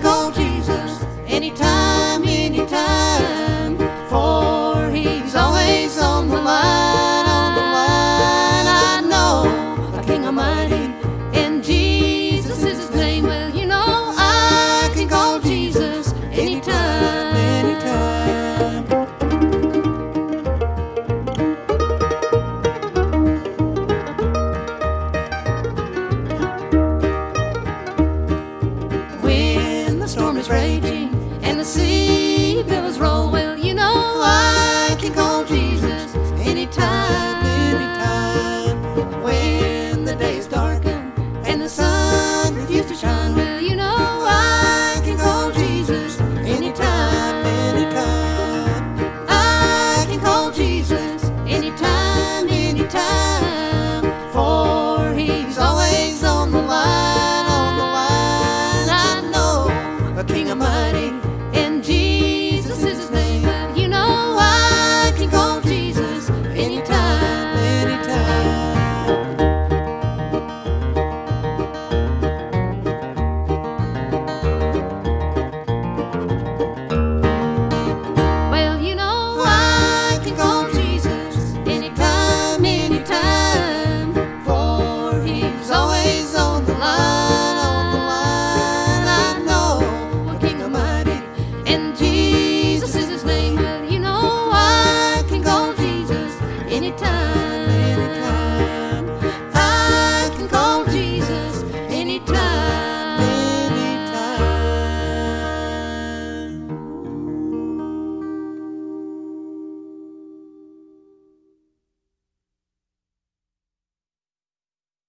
call Jesus anytime. raging and the sea billows roll. Well, you know I can go.